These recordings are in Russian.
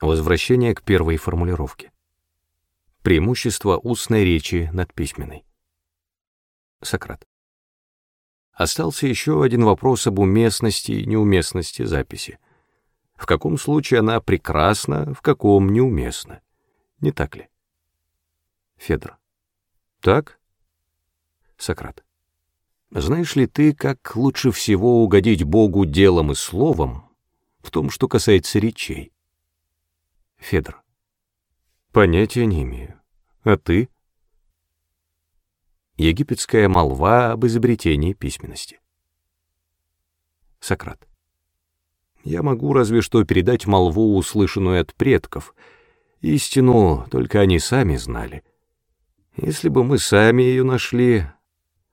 Возвращение к первой формулировке. Преимущество устной речи над письменной. Сократ. Остался еще один вопрос об уместности и неуместности записи. В каком случае она прекрасна, в каком неуместна. Не так ли? Федор. Так? Сократ. Знаешь ли ты, как лучше всего угодить Богу делом и словом в том, что касается речей? Федор. Понятия не имею. А ты? Египетская молва об изобретении письменности. Сократ. Я могу разве что передать молву, услышанную от предков. Истину только они сами знали. Если бы мы сами ее нашли,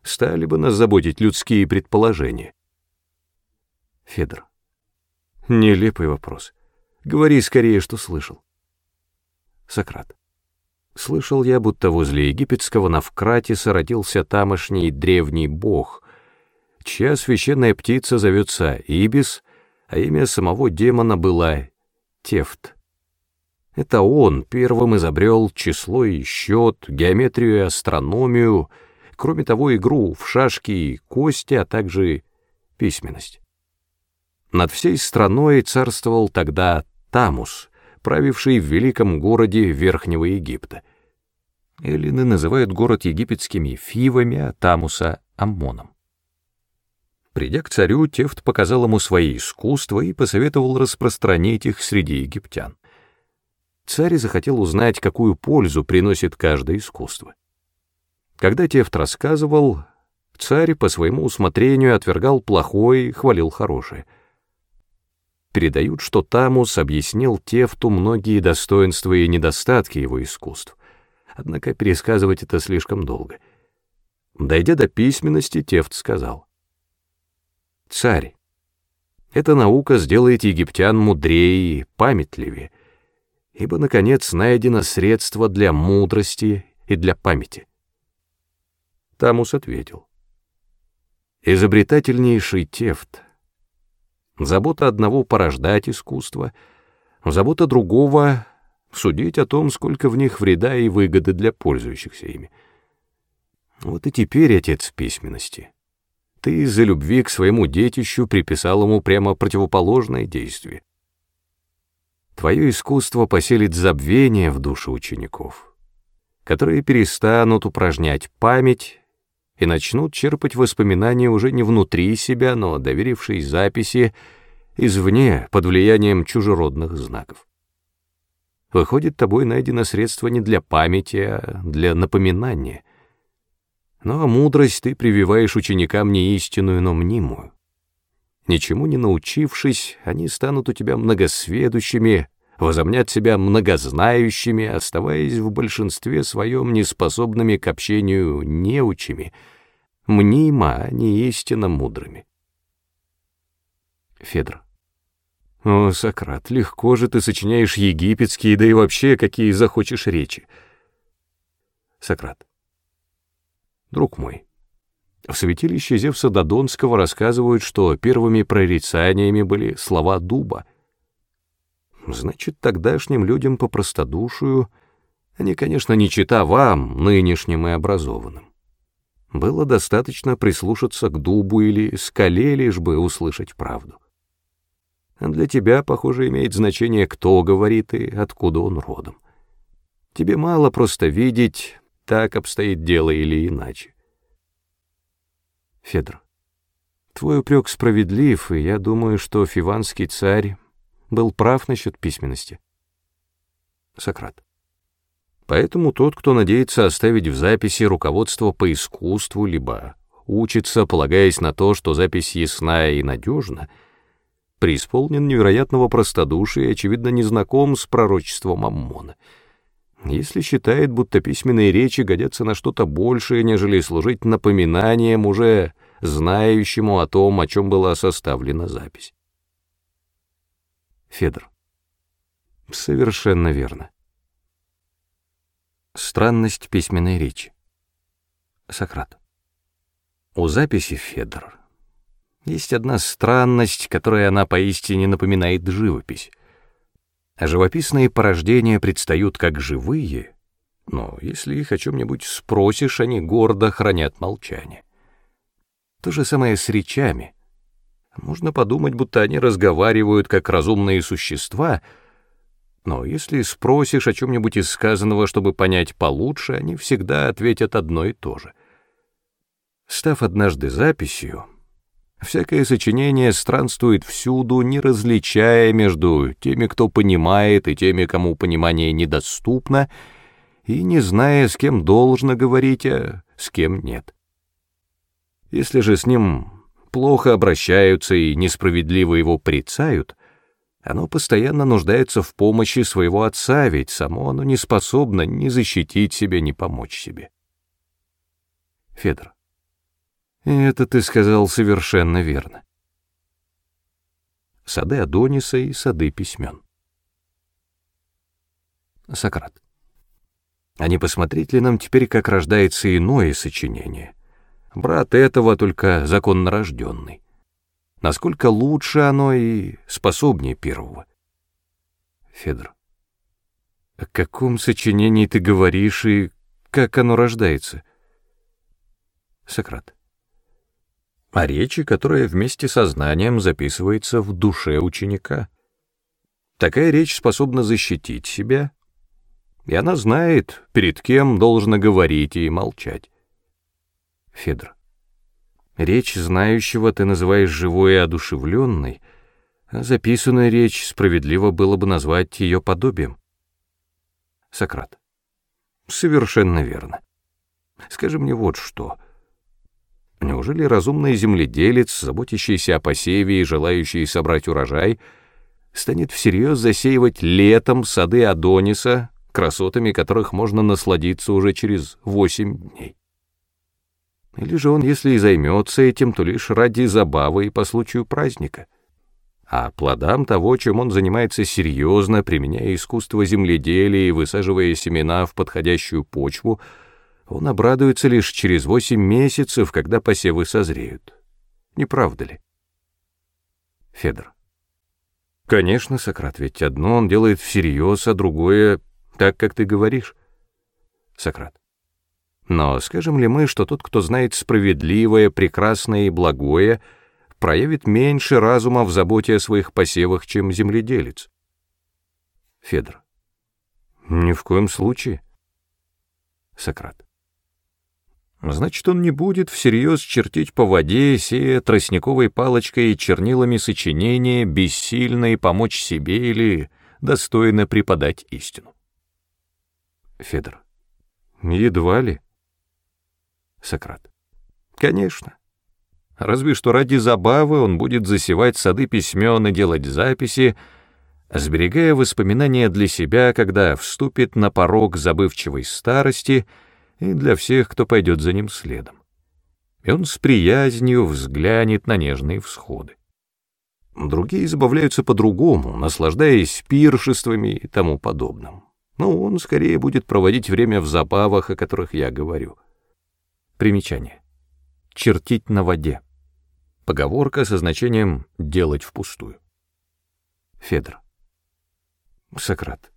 стали бы нас заботить людские предположения. Федор. Нелепый вопрос. — Говори скорее, что слышал. Сократ. Слышал я, будто возле египетского Навкратиса родился тамошний древний бог, чья священная птица зовется Ибис, а имя самого демона было Тефт. Это он первым изобрел число и счет, геометрию и астрономию, кроме того игру в шашки и кости, а также письменность. Над всей страной царствовал тогда Тамус, правивший в великом городе Верхнего Египта. Эллины называют город египетскими Фивами, а Тамуса — Аммоном. Придя к царю, Тефт показал ему свои искусства и посоветовал распространить их среди египтян. Царь захотел узнать, какую пользу приносит каждое искусство. Когда Тефт рассказывал, царь по своему усмотрению отвергал плохое и хвалил хорошее — передают, что Тамус объяснил Тефту многие достоинства и недостатки его искусств. Однако пересказывать это слишком долго. Дойдя до письменности, Тефт сказал. «Царь, эта наука сделает египтян мудрее и памятливее, ибо, наконец, найдено средство для мудрости и для памяти». Тамус ответил. «Изобретательнейший Тефт» Забота одного — порождать искусство, забота другого — судить о том, сколько в них вреда и выгоды для пользующихся ими. Вот и теперь, отец письменности, ты из-за любви к своему детищу приписал ему прямо противоположное действие. Твое искусство поселит забвение в душе учеников, которые перестанут упражнять память, и начнут черпать воспоминания уже не внутри себя, но доверившись записи извне под влиянием чужеродных знаков. Выходит, тобой найдено средство не для памяти, а для напоминания. Но мудрость ты прививаешь ученикам не истинную, но мнимую. Ничему не научившись, они станут у тебя многосведущими, возомнят себя многознающими, оставаясь в большинстве своем неспособными к общению неучими — мнимо, а не истинно мудрыми. Федор. О, Сократ, легко же ты сочиняешь египетские, да и вообще какие захочешь речи. Сократ. Друг мой, в святилище Зевса Додонского рассказывают, что первыми прорицаниями были слова дуба. Значит, тогдашним людям по простодушию, они, конечно, не чита вам, нынешним и образованным. Было достаточно прислушаться к дубу или скале, лишь бы услышать правду. А для тебя, похоже, имеет значение, кто говорит и откуда он родом. Тебе мало просто видеть, так обстоит дело или иначе. Федор, твой упрек справедлив, и я думаю, что фиванский царь был прав насчет письменности. Сократ. Поэтому тот, кто надеется оставить в записи руководство по искусству, либо учится, полагаясь на то, что запись ясна и надежна, преисполнен невероятного простодушия и, очевидно, не знаком с пророчеством Аммона. Если считает, будто письменные речи годятся на что-то большее, нежели служить напоминанием уже знающему о том, о чем была составлена запись. Федор. Совершенно верно. Странность письменной речи. Сократ. У записи Федор. Есть одна странность, которая она поистине напоминает живопись. Живописные порождения предстают как живые, но если их о чем-нибудь спросишь, они гордо хранят молчание. То же самое с речами. Можно подумать, будто они разговаривают как разумные существа — но если спросишь о чем-нибудь из сказанного, чтобы понять получше, они всегда ответят одно и то же. Став однажды записью, всякое сочинение странствует всюду, не различая между теми, кто понимает, и теми, кому понимание недоступно, и не зная, с кем должно говорить, а с кем нет. Если же с ним плохо обращаются и несправедливо его прицают, оно постоянно нуждается в помощи своего отца, ведь само оно не способно ни защитить себя, ни помочь себе. Федор. Это ты сказал совершенно верно. Сады Адониса и сады письмен. Сократ. А не посмотреть ли нам теперь, как рождается иное сочинение? Брат этого только законно рожденный насколько лучше оно и способнее первого. Федор. О каком сочинении ты говоришь и как оно рождается? Сократ. О речи, которая вместе со знанием записывается в душе ученика. Такая речь способна защитить себя, и она знает, перед кем должна говорить и молчать. Федор. Речь знающего ты называешь живой и одушевленной, а записанная речь справедливо было бы назвать ее подобием. Сократ. Совершенно верно. Скажи мне вот что. Неужели разумный земледелец, заботящийся о посеве и желающий собрать урожай, станет всерьез засеивать летом сады Адониса, красотами которых можно насладиться уже через восемь дней? или же он, если и займется этим, то лишь ради забавы и по случаю праздника. А плодам того, чем он занимается серьезно, применяя искусство земледелия и высаживая семена в подходящую почву, он обрадуется лишь через восемь месяцев, когда посевы созреют. Не правда ли? Федор. Конечно, Сократ, ведь одно он делает всерьез, а другое — так, как ты говоришь. Сократ. Но скажем ли мы, что тот, кто знает справедливое, прекрасное и благое, проявит меньше разума в заботе о своих посевах, чем земледелец? Федор. Ни в коем случае. Сократ. Значит, он не будет всерьез чертить по воде, сея тростниковой палочкой и чернилами сочинения, бессильно и помочь себе или достойно преподать истину. Федор. Едва ли. Сократ. Конечно. Разве что ради забавы он будет засевать сады письмен и делать записи, сберегая воспоминания для себя, когда вступит на порог забывчивой старости и для всех, кто пойдет за ним следом. И он с приязнью взглянет на нежные всходы. Другие забавляются по-другому, наслаждаясь пиршествами и тому подобным. Но он скорее будет проводить время в забавах, о которых я говорю — Примечание. Чертить на воде. Поговорка со значением «делать впустую». Федор. Сократ.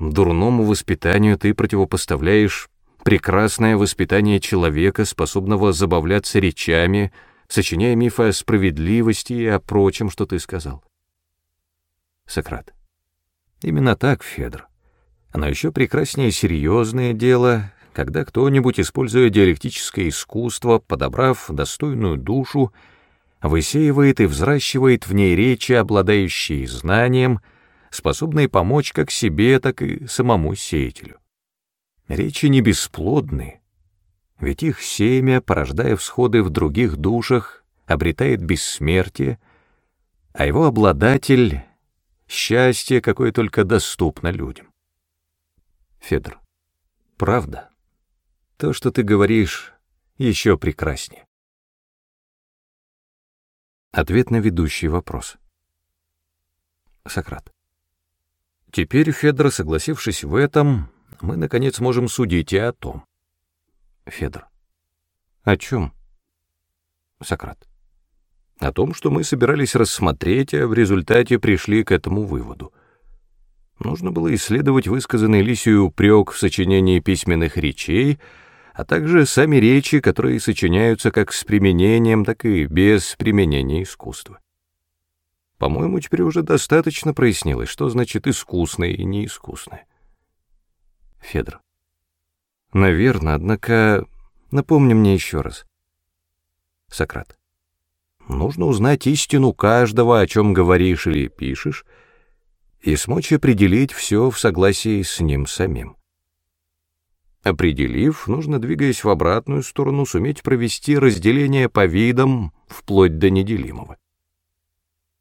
Дурному воспитанию ты противопоставляешь прекрасное воспитание человека, способного забавляться речами, сочиняя мифы о справедливости и о прочем, что ты сказал. Сократ. Именно так, Федор. Но еще прекраснее серьезное дело, когда кто-нибудь, используя диалектическое искусство, подобрав достойную душу, высеивает и взращивает в ней речи, обладающие знанием, способные помочь как себе, так и самому сеятелю. Речи не бесплодны, ведь их семя, порождая всходы в других душах, обретает бессмертие, а его обладатель — счастье, какое только доступно людям. Федор. Правда. То, что ты говоришь, еще прекраснее. Ответ на ведущий вопрос. Сократ. Теперь, Федор, согласившись в этом, мы, наконец, можем судить и о том. Федор. О чем? Сократ. О том, что мы собирались рассмотреть, а в результате пришли к этому выводу. Нужно было исследовать высказанный Лисию упрек в сочинении письменных речей — а также сами речи, которые сочиняются как с применением, так и без применения искусства. По-моему, теперь уже достаточно прояснилось, что значит искусное и неискусное. Федор. Наверное, однако, напомни мне еще раз. Сократ. Нужно узнать истину каждого, о чем говоришь или пишешь, и смочь определить все в согласии с ним самим. Определив, нужно, двигаясь в обратную сторону, суметь провести разделение по видам вплоть до неделимого.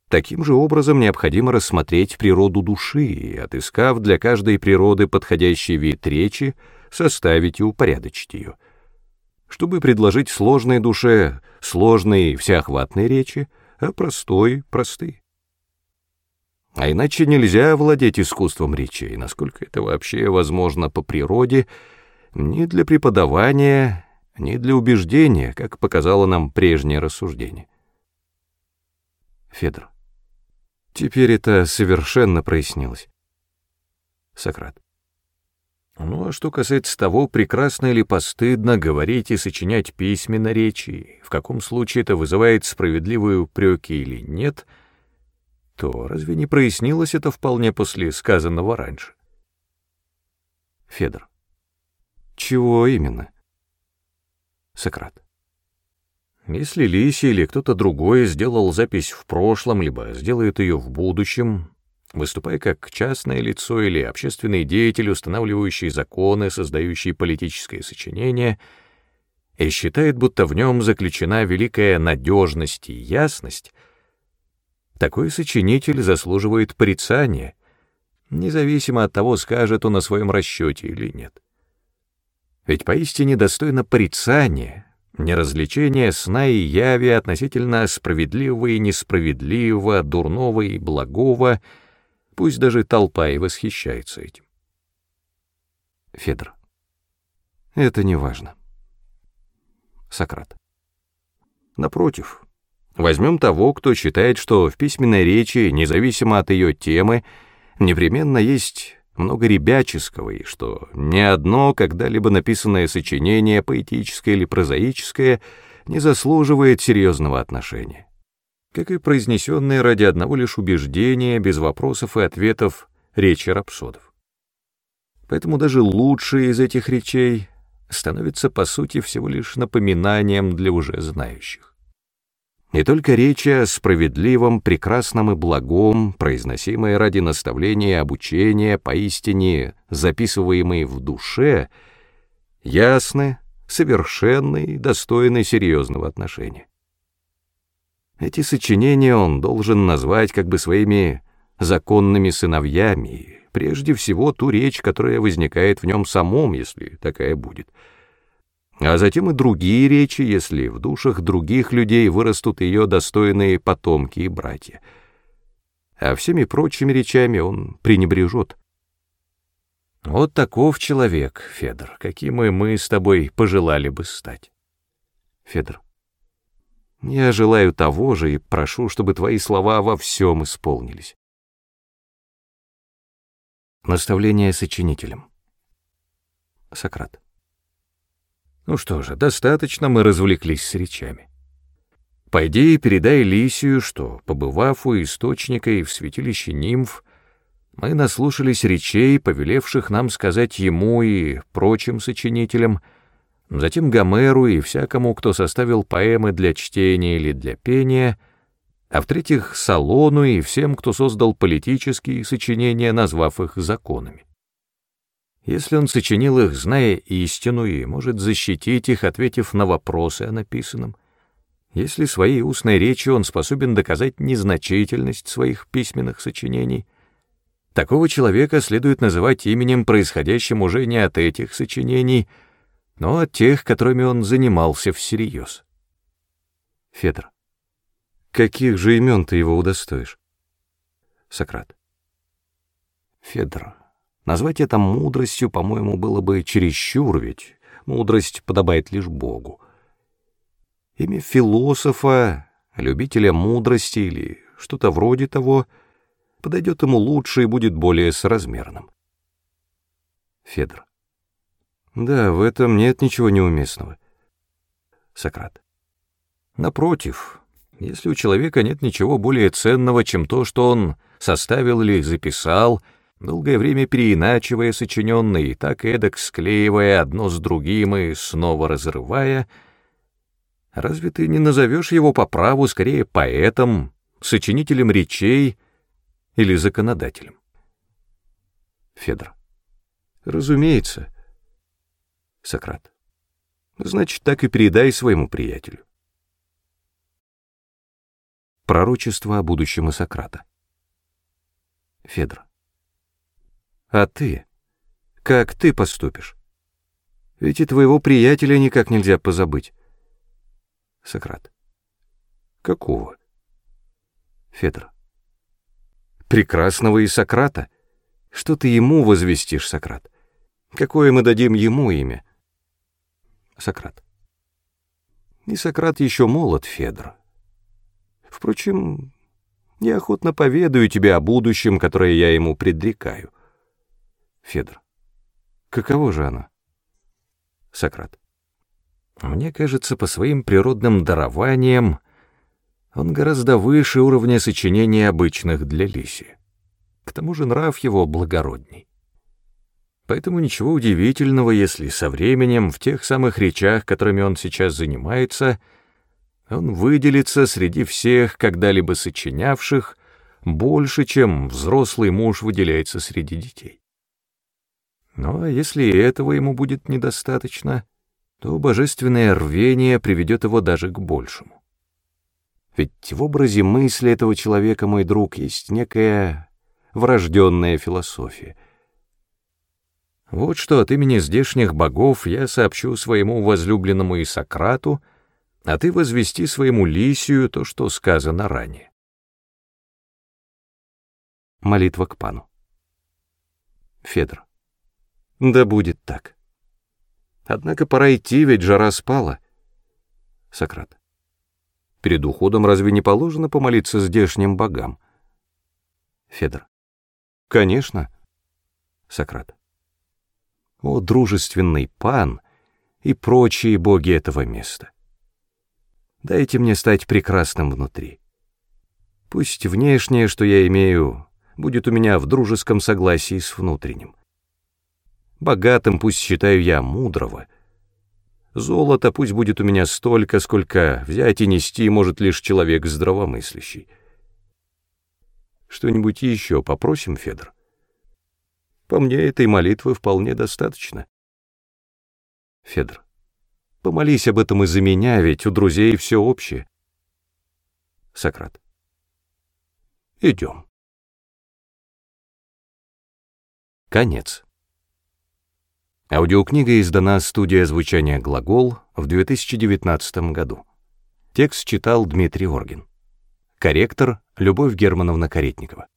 Таким же образом необходимо рассмотреть природу души и, отыскав для каждой природы подходящий вид речи, составить и упорядочить ее. Чтобы предложить сложной душе сложные всеохватные речи, а простой — простые. А иначе нельзя владеть искусством речи, и насколько это вообще возможно по природе — ни для преподавания, ни для убеждения, как показало нам прежнее рассуждение. Федор. Теперь это совершенно прояснилось. Сократ. Ну а что касается того, прекрасно или постыдно говорить и сочинять письменно речи, в каком случае это вызывает справедливые упреки или нет, то разве не прояснилось это вполне после сказанного раньше? Федор. Чего именно? Сократ. Если Лиси или кто-то другой сделал запись в прошлом, либо сделает ее в будущем, выступая как частное лицо или общественный деятель, устанавливающий законы, создающий политическое сочинение, и считает, будто в нем заключена великая надежность и ясность, такой сочинитель заслуживает порицания, независимо от того, скажет он о своем расчете или нет. Ведь поистине достойно порицания, неразвлечения сна и яви относительно справедливого и несправедливого, дурного и благого, пусть даже толпа и восхищается этим. Федор. Это не важно. Сократ. Напротив, возьмем того, кто считает, что в письменной речи, независимо от ее темы, непременно есть много ребяческого, и что ни одно когда-либо написанное сочинение, поэтическое или прозаическое, не заслуживает серьезного отношения. Как и произнесенные ради одного лишь убеждения, без вопросов и ответов, речи рапсодов. Поэтому даже лучшие из этих речей становятся по сути всего лишь напоминанием для уже знающих. Не только речи о справедливом, прекрасном и благом, произносимые ради наставления обучения, поистине записываемые в душе, ясны, совершенны и достойны серьезного отношения. Эти сочинения он должен назвать как бы своими законными сыновьями, прежде всего ту речь, которая возникает в нем самом, если такая будет — а затем и другие речи, если в душах других людей вырастут ее достойные потомки и братья. А всеми прочими речами он пренебрежет. Вот таков человек, Федор, каким и мы с тобой пожелали бы стать. Федор, я желаю того же и прошу, чтобы твои слова во всем исполнились. Наставление сочинителем. Сократ. Ну что же, достаточно мы развлеклись с речами. Пойди и передай Лисию, что, побывав у источника и в святилище нимф, мы наслушались речей, повелевших нам сказать ему и прочим сочинителям, затем Гомеру и всякому, кто составил поэмы для чтения или для пения, а в-третьих, Салону и всем, кто создал политические сочинения, назвав их законами. Если он сочинил их, зная истину, и может защитить их, ответив на вопросы о написанном, если своей устной речью он способен доказать незначительность своих письменных сочинений, такого человека следует называть именем, происходящим уже не от этих сочинений, но от тех, которыми он занимался всерьез. Федор. Каких же имен ты его удостоишь? Сократ. Федор. Назвать это мудростью, по-моему, было бы чересчур, ведь мудрость подобает лишь Богу. Имя философа, любителя мудрости или что-то вроде того, подойдет ему лучше и будет более соразмерным. Федор. Да, в этом нет ничего неуместного. Сократ. Напротив, если у человека нет ничего более ценного, чем то, что он составил или записал — долгое время переиначивая сочиненные, так эдак склеивая одно с другим и снова разрывая. Разве ты не назовешь его по праву скорее поэтом, сочинителем речей или законодателем? Федор. Разумеется. Сократ. Значит, так и передай своему приятелю. Пророчество о будущем и Сократа. Федор. А ты? Как ты поступишь? Ведь и твоего приятеля никак нельзя позабыть. Сократ. Какого? Федор. Прекрасного и Сократа. Что ты ему возвестишь, Сократ? Какое мы дадим ему имя? Сократ. И Сократ еще молод, Федор. Впрочем, я охотно поведаю тебе о будущем, которое я ему предрекаю. Федор. Каково же оно? Сократ. Мне кажется, по своим природным дарованиям он гораздо выше уровня сочинений обычных для лиси. К тому же нрав его благородней. Поэтому ничего удивительного, если со временем в тех самых речах, которыми он сейчас занимается, он выделится среди всех когда-либо сочинявших больше, чем взрослый муж выделяется среди детей. Но если и этого ему будет недостаточно, то божественное рвение приведет его даже к большему. Ведь в образе мысли этого человека, мой друг, есть некая врожденная философия. Вот что от имени здешних богов я сообщу своему возлюбленному и а ты возвести своему Лисию то, что сказано ранее. Молитва к пану. Федор. Да будет так. Однако пора идти, ведь жара спала. Сократ. Перед уходом разве не положено помолиться здешним богам? Федор. Конечно. Сократ. О, дружественный пан и прочие боги этого места! Дайте мне стать прекрасным внутри. Пусть внешнее, что я имею, будет у меня в дружеском согласии с внутренним богатым пусть считаю я мудрого. Золото пусть будет у меня столько, сколько взять и нести может лишь человек здравомыслящий. Что-нибудь еще попросим, Федор? По мне этой молитвы вполне достаточно. Федор, помолись об этом и за меня, ведь у друзей все общее. Сократ. Идем. Конец. Аудиокнига издана студия звучания «Глагол» в 2019 году. Текст читал Дмитрий Оргин. Корректор Любовь Германовна Каретникова.